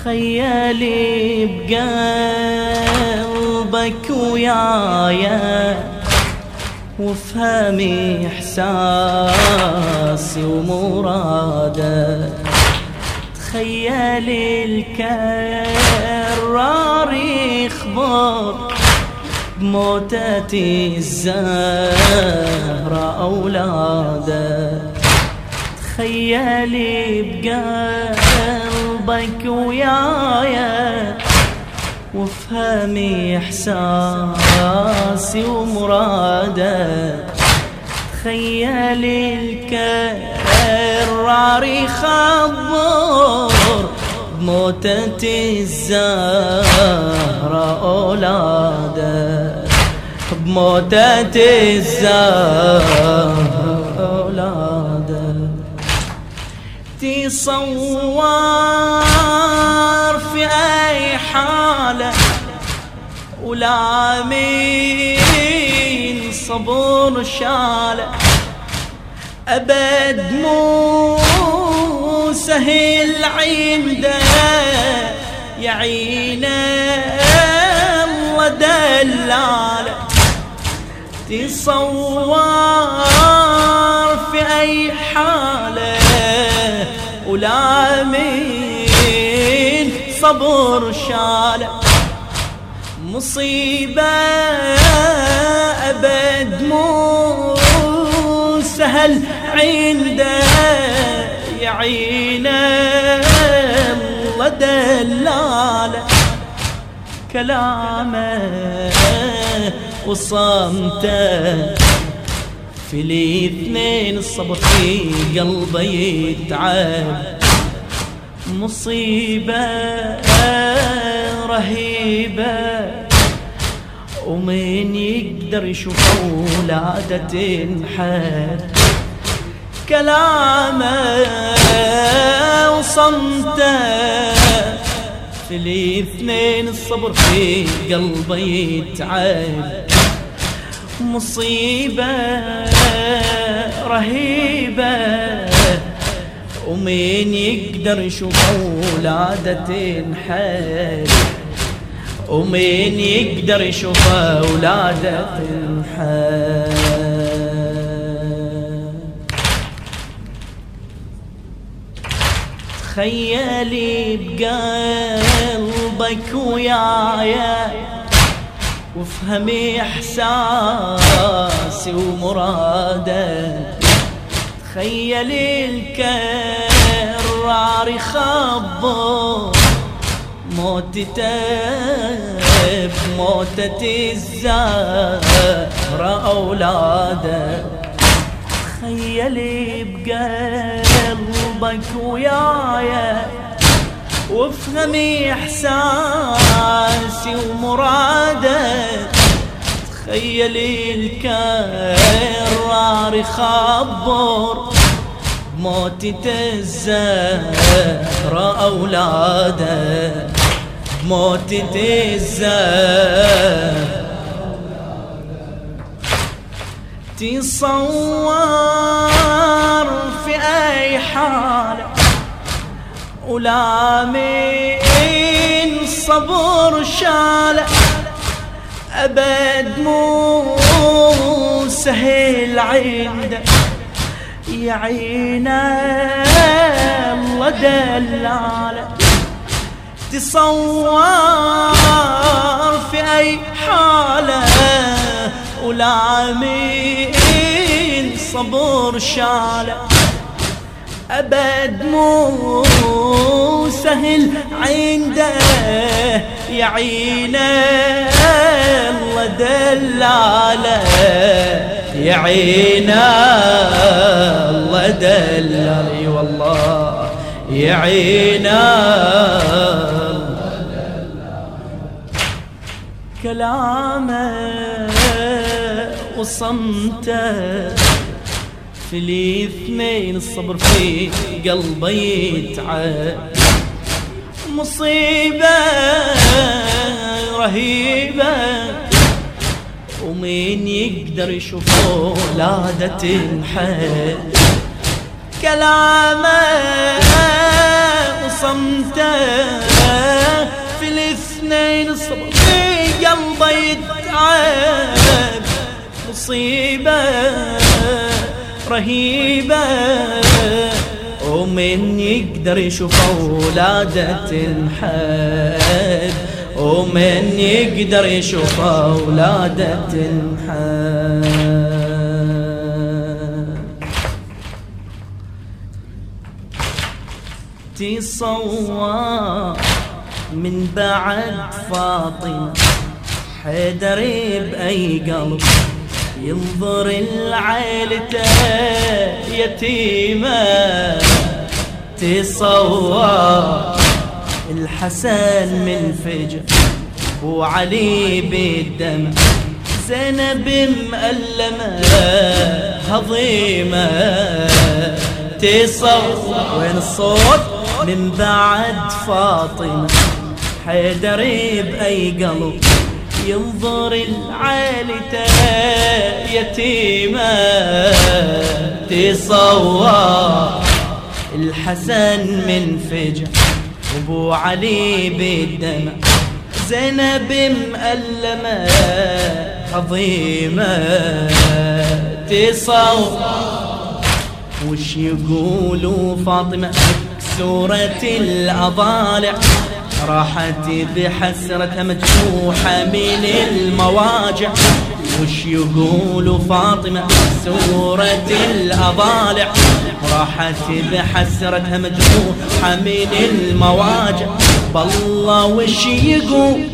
تخيلي بقلبك ويايا وافهمي إحساسي ومرادك تخيلي الكرار يخبر بموتتي الزهرة أولادك تخيلي بقلبك ويايا وافهمي إحساسي ومرادك تخيلي الكرار يخبر بموتة الزهرة أولادك بموتة الزهرة تصور في أي حالة ولا مين صبر شالة. أبد مو سهل عنده يعينه الله دلاله. تصور في أي حالة ولا مين صبر شاله مصيبة أبد مو سهل عنده يعينه الله دلاله كلامه وصمته في الاثنين الصبر في قلبي يتعب. مصيبة رهيبة ومن يقدر يشوف ولاده تنحت كلامه وصمته في الاثنين الصبر في قلبي يتعب. مصيبة رهيبة. ومين يقدر يشوف ولاده تنحت؟ ومين يقدر يشوف أولادة تنحت؟ تخيلي بقلبك ويايا وافهمي إحساسي ومرادك تخيلي الكرار يخبر موتته بموتة الزهرة أولادك تخيلي بقلبك ويايا وافهمي إحساسي ومرادك تخيلي الكرار يخبر بموتة الزهرة أولادك بموتة الزهرة تصور في أي حالة ولا من صبر شاله أبد مو سهل عنده يعينا الله دلاله تصور في أي حالة. ولا مين صبر شاله أبد مو سهل عنده يعينه الله دلاله يعينه الله دلاله والله يعينه كلامه وصمته في الاثنين الصبر في قلبي يتعب. مصيبة رهيبة ومين يقدر يشوف ولاده تنحت كلامه وصمته في الاثنين الصبر في قلبه يتعب. رهيبة. ومن يقدر يشوف أولاده تنحب. ومن يقدر يشوف أولاده تنحب. تصور من بعد فاطمة حيدر بأي قلب. ينظر العيلته يتيمة تصور الحسن من فجر وعلي بالدم. زينب مألمة هضيمة تصور وين الصوت من بعد فاطمة. حيدر بأي قلب ينظر العالته يتيمة تصور الحسن من فجع وابو علي بالدمع. زينب مألمة عظيمة تصور وش يقولوا فاطمة؟ سورة الأضالع. راحت بحسرة مجروحة من المواجع. وش يقول فاطمة؟ سورة الأضالع. راحت بحسرة مجروحة من المواجع. بالله وش يقول؟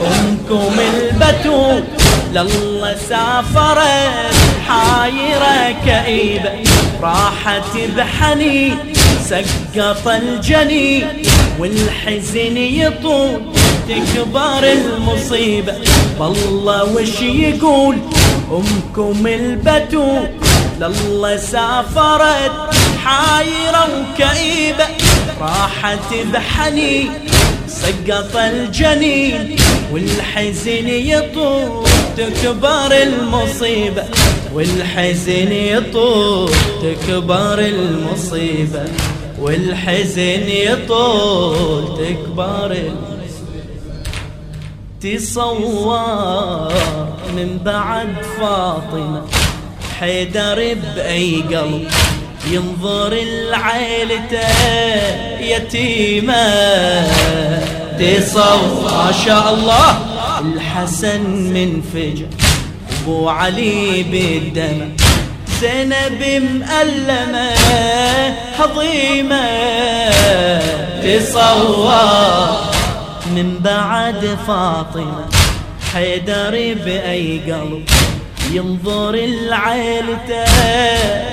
أمكم البتول لله سافرت حايرة كئيبة. راحت بحنين سقط الجنين والحزن يطول تكبر المصيبة بالله وش يقول؟ أمكم البتول. لله سافرت حايرة وكئيبة. راحت بحنين سقط الجنين والحزن يطول تكبر المصيبة. والحزن يطول تكبر المصيبة. والحزن يطول تكبر تصور من بعد فاطمة حيدر بأي قلب ينظر العيلة يتيمة. تصور ما شاء الله. الحسن من فجر. أبو علي بالدمع. زينب مألمة. هضيمة تصور. من بعد فاطمة. حيدر بأي قلب. ينظر العيلة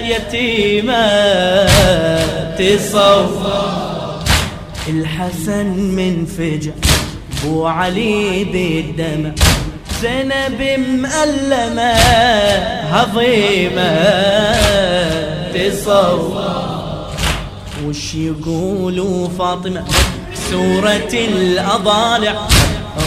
يتيمة. تصور. الحسن من فجع بو علي بالدمع. زينب مألمة هضيمة. تصور وش يقولوا فاطمة؟ سورة الأضالع.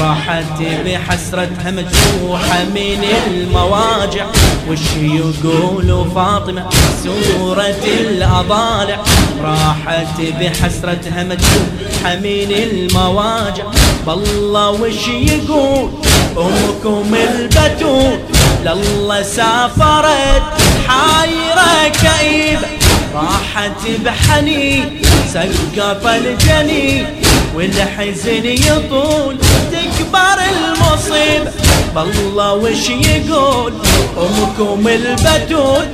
راحت بحسرتها مجروحة من المواجع. وش يقولوا فاطمة؟ سورة الأضالع. راحت بحسرتها مجروحة من المواجع. بالله وش يقول؟ أمكم البتول. لله سافرت حايرة كئيبة. راحت بحنين سقط الجنين. والحزن يطول تكبر المصيبة. بالله وش يقول أمكم البتول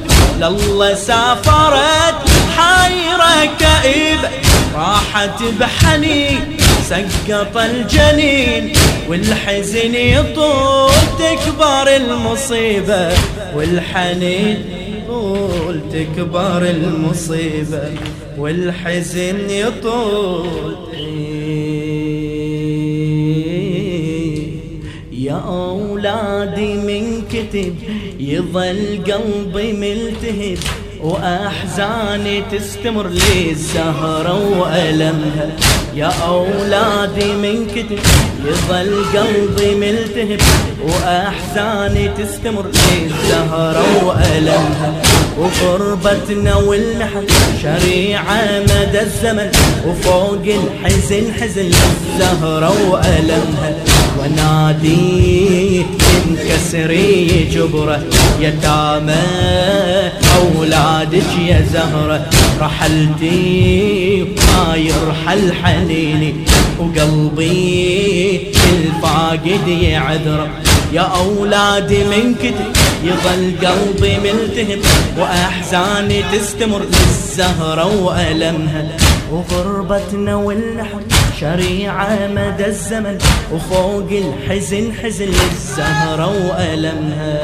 لله سافرت حيرة كئيبة راحت بحنين سقط الجنين والحزن يطول تكبر المصيبة والحنين يطول تكبر المصيبة والحزن يطول من كتب يظل قلبي ملتهب وأحزاني تستمر للزهرة وألمها. يا أولادي من كتب يظل قلبي ملتهب وأحزاني تستمر للزهرة وألمها. وغربتنا والمحن شريعة مدى الزمن وفوق الحزن حزن الزهرة وألمها. ونادي انكسري جبرة يتامى أولادك يا زهرة. رحلتي ما يرحل حنيني وقلبي الفاقد يعذره يا أولادي من كتب يظل قلبي ملتهب وأحزاني تستمر للزهرة وألمها. وغربتنا والنحر شريعة مدى الزمن وفوق الحزن حزن للزهرة وألمها.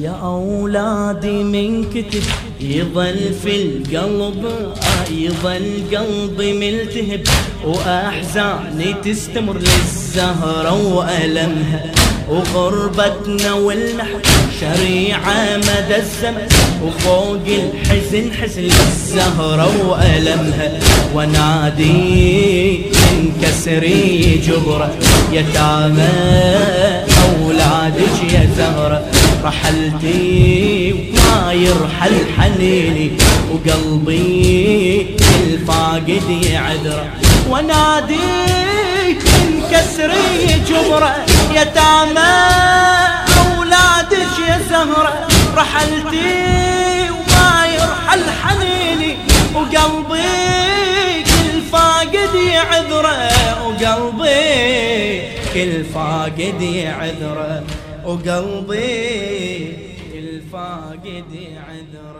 يا أولادي من كتب يظل في القلب يظل قلبي ملتهب وأحزاني تستمر للزهرة وألمها. وغربتنا والمحب شريعة مدى الزمن وفوق الحزن حزن الزهرة وألمها. ونادي انكسري جبرة يتامى أولادك يا زهرة. رحلتي وما يرحل حنيني وقلبي الفاقد يعذره ونادي انكسري جبرة يتامى أولادك يا زهرة رحلتي وما يرحل حنيني وقلبي كل فاقد يعذره وقلبي كل فاقد يعذره وقلبي كل فاقد يعذره